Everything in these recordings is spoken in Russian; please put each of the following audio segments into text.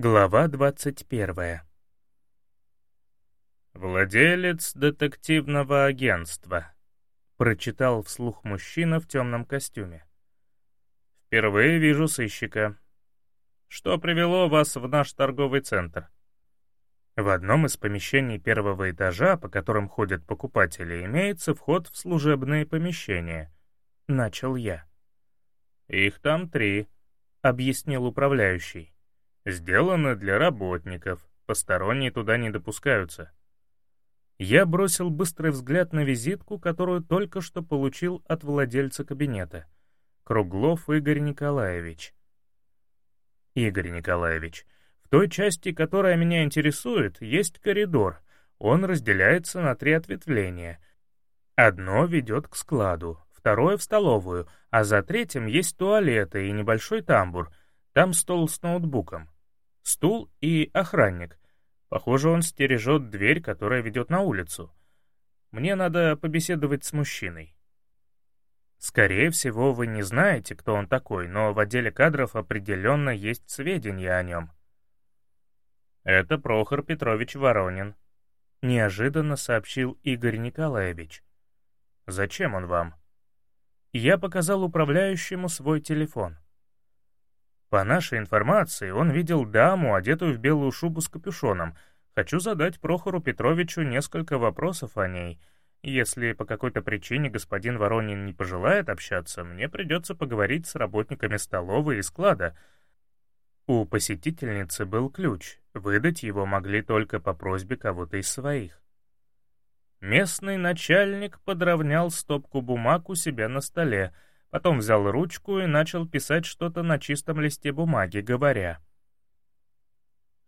Глава 21 «Владелец детективного агентства», — прочитал вслух мужчина в темном костюме. «Впервые вижу сыщика. Что привело вас в наш торговый центр?» В одном из помещений первого этажа, по которым ходят покупатели, имеется вход в служебные помещения. Начал я. «Их там три», — объяснил управляющий. Сделано для работников, посторонние туда не допускаются. Я бросил быстрый взгляд на визитку, которую только что получил от владельца кабинета. Круглов Игорь Николаевич. Игорь Николаевич, в той части, которая меня интересует, есть коридор. Он разделяется на три ответвления. Одно ведет к складу, второе — в столовую, а за третьим есть туалеты и небольшой тамбур. Там стол с ноутбуком стул и охранник. Похоже, он стережет дверь, которая ведет на улицу. Мне надо побеседовать с мужчиной. Скорее всего, вы не знаете, кто он такой, но в отделе кадров определенно есть сведения о нем. Это Прохор Петрович Воронин, неожиданно сообщил Игорь Николаевич. Зачем он вам? Я показал управляющему свой телефон. По нашей информации, он видел даму, одетую в белую шубу с капюшоном. Хочу задать Прохору Петровичу несколько вопросов о ней. Если по какой-то причине господин Воронин не пожелает общаться, мне придется поговорить с работниками столовой и склада. У посетительницы был ключ. Выдать его могли только по просьбе кого-то из своих. Местный начальник подровнял стопку бумаг у себя на столе — Потом взял ручку и начал писать что-то на чистом листе бумаги, говоря.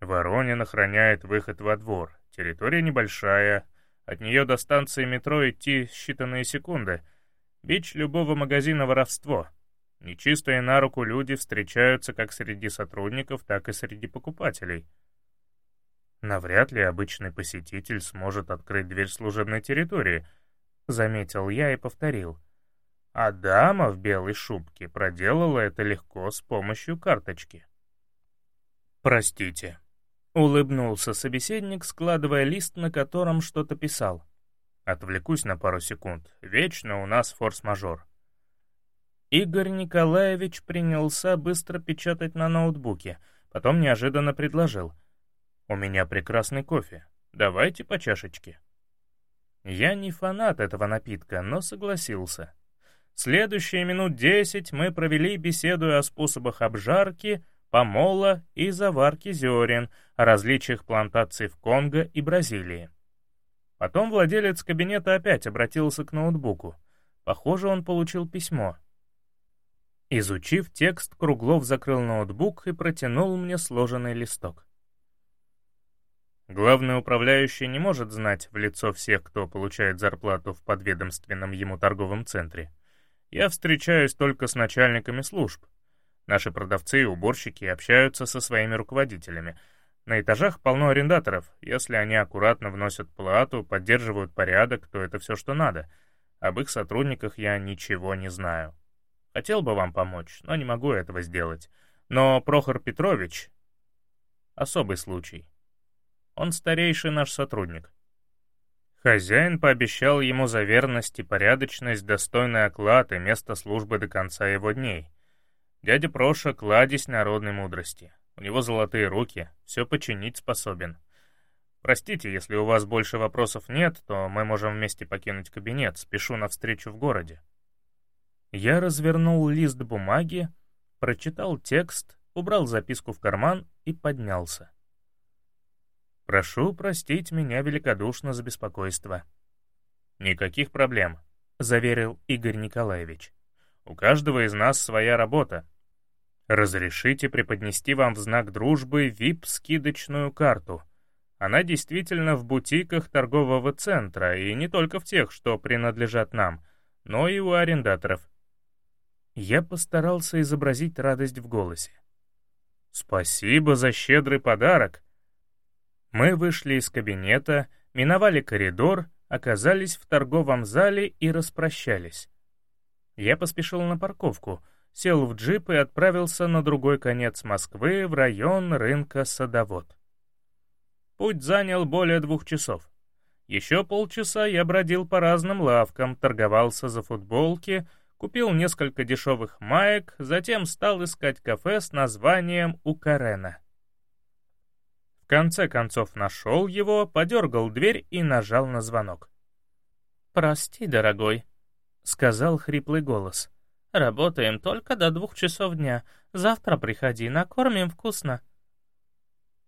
«Воронин охраняет выход во двор. Территория небольшая. От нее до станции метро идти считанные секунды. Бич любого магазина — воровство. Нечистые на руку люди встречаются как среди сотрудников, так и среди покупателей. Навряд ли обычный посетитель сможет открыть дверь служебной территории», — заметил я и повторил — а дама в белой шубке проделала это легко с помощью карточки. «Простите», — улыбнулся собеседник, складывая лист, на котором что-то писал. «Отвлекусь на пару секунд. Вечно у нас форс-мажор». Игорь Николаевич принялся быстро печатать на ноутбуке, потом неожиданно предложил. «У меня прекрасный кофе. Давайте по чашечке». Я не фанат этого напитка, но согласился. Следующие минут десять мы провели, беседуя о способах обжарки, помола и заварки зерен, о различиях плантаций в Конго и Бразилии. Потом владелец кабинета опять обратился к ноутбуку. Похоже, он получил письмо. Изучив текст, Круглов закрыл ноутбук и протянул мне сложенный листок. Главный управляющий не может знать в лицо всех, кто получает зарплату в подведомственном ему торговом центре. Я встречаюсь только с начальниками служб. Наши продавцы и уборщики общаются со своими руководителями. На этажах полно арендаторов. Если они аккуратно вносят плату, поддерживают порядок, то это все, что надо. Об их сотрудниках я ничего не знаю. Хотел бы вам помочь, но не могу этого сделать. Но Прохор Петрович — особый случай. Он старейший наш сотрудник. Хозяин пообещал ему за верность и порядочность достойный оклад и место службы до конца его дней. Дядя Проша — кладезь народной мудрости. У него золотые руки, все починить способен. Простите, если у вас больше вопросов нет, то мы можем вместе покинуть кабинет, спешу навстречу в городе. Я развернул лист бумаги, прочитал текст, убрал записку в карман и поднялся. Прошу простить меня великодушно за беспокойство». «Никаких проблем», — заверил Игорь Николаевич. «У каждого из нас своя работа. Разрешите преподнести вам в знак дружбы VIP-скидочную карту. Она действительно в бутиках торгового центра, и не только в тех, что принадлежат нам, но и у арендаторов». Я постарался изобразить радость в голосе. «Спасибо за щедрый подарок», мы вышли из кабинета, миновали коридор, оказались в торговом зале и распрощались. Я поспешил на парковку. сел в джип и отправился на другой конец Москвы в район рынка Садовод. Путь занял более двух часов. Еще полчаса я бродил по разным лавкам, торговался за футболки, купил несколько дешевых маек, затем стал искать кафе с названием «Укарена». В конце концов нашел его, подергал дверь и нажал на звонок. «Прости, дорогой», — сказал хриплый голос. «Работаем только до двух часов дня. Завтра приходи, накормим вкусно».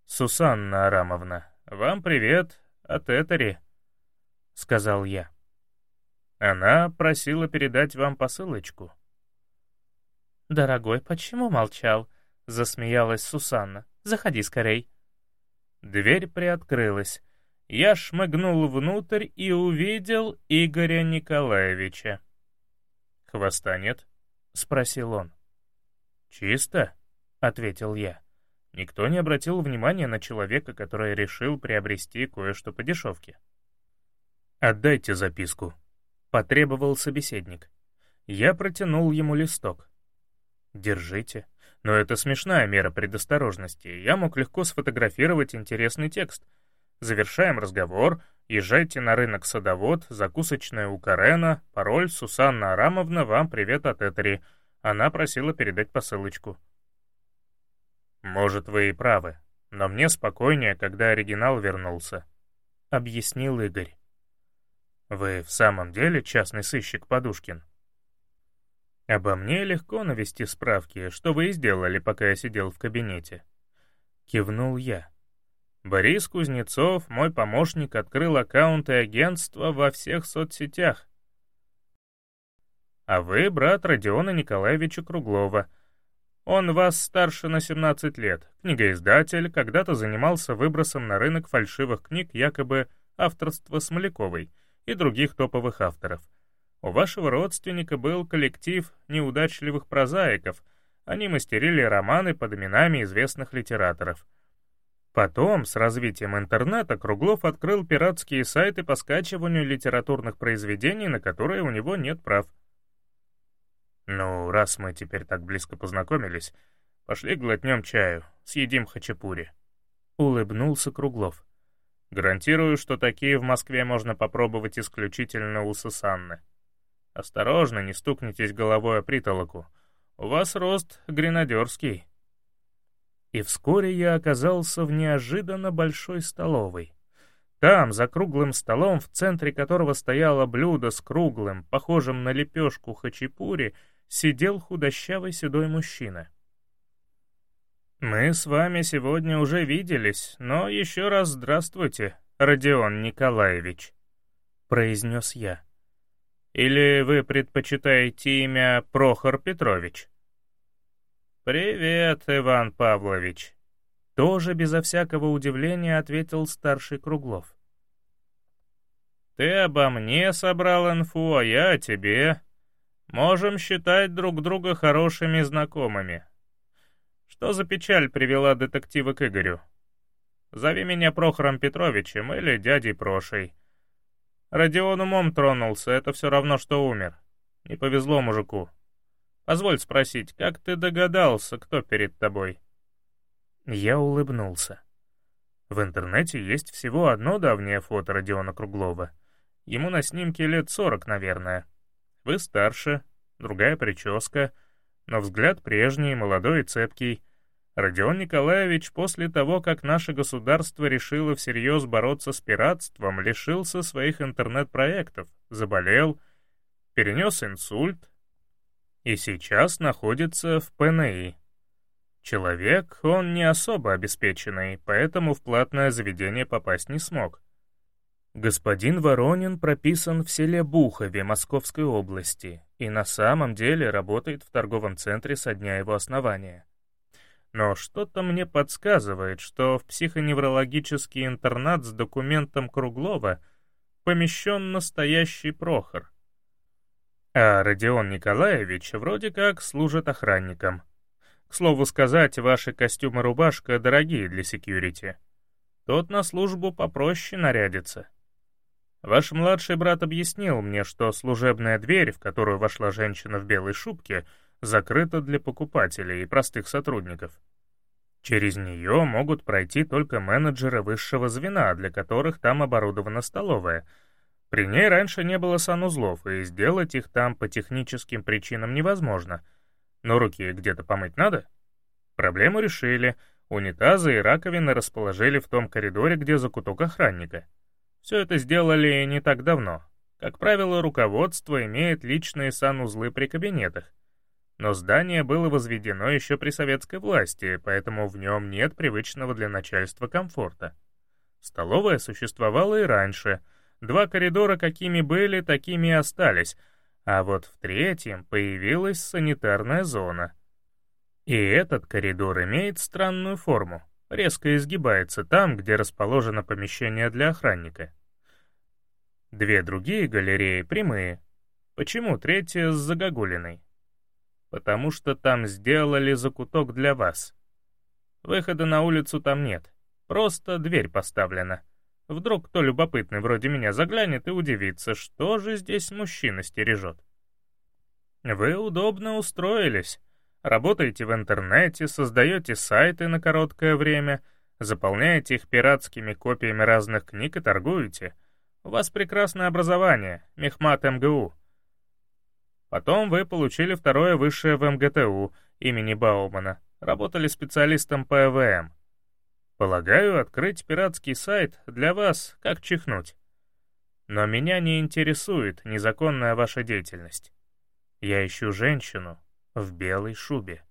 «Сусанна Арамовна, вам привет от Этери», — сказал я. «Она просила передать вам посылочку». «Дорогой, почему молчал?» — засмеялась Сусанна. «Заходи скорей». Дверь приоткрылась. Я шмыгнул внутрь и увидел Игоря Николаевича. «Хвоста нет?» — спросил он. «Чисто», — ответил я. Никто не обратил внимания на человека, который решил приобрести кое-что по дешевке. «Отдайте записку», — потребовал собеседник. Я протянул ему листок. «Держите. Но это смешная мера предосторожности. Я мог легко сфотографировать интересный текст. Завершаем разговор. Езжайте на рынок Садовод, закусочная у Карена, пароль Сусанна Арамовна, вам привет от Этери. Она просила передать посылочку». «Может, вы и правы, но мне спокойнее, когда оригинал вернулся», — объяснил Игорь. Вы в самом деле частный сыщик Подушкин? Обо мне легко навести справки, что вы и сделали, пока я сидел в кабинете. Кивнул я. Борис Кузнецов, мой помощник, открыл аккаунты агентства во всех соцсетях. А вы брат Родиона Николаевича Круглова. Он вас старше на 17 лет, книгоиздатель, когда-то занимался выбросом на рынок фальшивых книг якобы авторства Смоляковой — и других топовых авторов. У вашего родственника был коллектив неудачливых прозаиков, они мастерили романы под именами известных литераторов. Потом, с развитием интернета, Круглов открыл пиратские сайты по скачиванию литературных произведений, на которые у него нет прав. «Ну, раз мы теперь так близко познакомились, пошли глотнем чаю, съедим хачапури», — улыбнулся Круглов. Гарантирую, что такие в Москве можно попробовать исключительно у Сусанны. Осторожно, не стукнитесь головой о притолоку. У вас рост гренадерский. И вскоре я оказался в неожиданно большой столовой. Там, за круглым столом, в центре которого стояло блюдо с круглым, похожим на лепешку хачапури, сидел худощавый седой мужчина. «Мы с вами сегодня уже виделись, но еще раз здравствуйте, Родион Николаевич», — произнес я. «Или вы предпочитаете имя Прохор Петрович?» «Привет, Иван Павлович», — тоже безо всякого удивления ответил старший Круглов. «Ты обо мне собрал инфу, а я о тебе. Можем считать друг друга хорошими знакомыми». Что за печаль привела детектива к Игорю? Зови меня Прохором Петровичем или дядей Прошей. Родион умом тронулся, это все равно, что умер. Не повезло мужику. Позволь спросить, как ты догадался, кто перед тобой?» Я улыбнулся. В интернете есть всего одно давнее фото Родиона Круглова. Ему на снимке лет сорок, наверное. Вы старше, другая прическа, но взгляд прежний, молодой и цепкий — Родион Николаевич после того, как наше государство решило всерьез бороться с пиратством, лишился своих интернет-проектов, заболел, перенес инсульт и сейчас находится в ПНИ. Человек, он не особо обеспеченный, поэтому в платное заведение попасть не смог. Господин Воронин прописан в селе Бухове Московской области и на самом деле работает в торговом центре со дня его основания. Но что-то мне подсказывает, что в психоневрологический интернат с документом Круглова помещен настоящий Прохор. А Родион Николаевич вроде как служит охранником. К слову сказать, ваши костюмы-рубашка дорогие для секьюрити. Тот на службу попроще нарядится. Ваш младший брат объяснил мне, что служебная дверь, в которую вошла женщина в белой шубке, закрыта для покупателей и простых сотрудников. Через нее могут пройти только менеджеры высшего звена, для которых там оборудована столовая. При ней раньше не было санузлов, и сделать их там по техническим причинам невозможно. Но руки где-то помыть надо? Проблему решили. Унитазы и раковины расположили в том коридоре, где закуток охранника. Все это сделали не так давно. Как правило, руководство имеет личные санузлы при кабинетах. Но здание было возведено еще при советской власти, поэтому в нем нет привычного для начальства комфорта. Столовая существовала и раньше. Два коридора какими были, такими и остались. А вот в третьем появилась санитарная зона. И этот коридор имеет странную форму. Резко изгибается там, где расположено помещение для охранника. Две другие галереи прямые. Почему третья с загогулиной? Потому что там сделали закуток для вас. Выхода на улицу там нет, просто дверь поставлена. Вдруг кто любопытный вроде меня заглянет и удивится, что же здесь мужчина стережет. Вы удобно устроились. Работаете в интернете, создаете сайты на короткое время, заполняете их пиратскими копиями разных книг и торгуете. У вас прекрасное образование, Мехмат МГУ. Потом вы получили второе высшее в МГТУ имени Баумана, работали специалистом по ЭВМ. Полагаю, открыть пиратский сайт для вас как чихнуть. Но меня не интересует незаконная ваша деятельность. Я ищу женщину в белой шубе.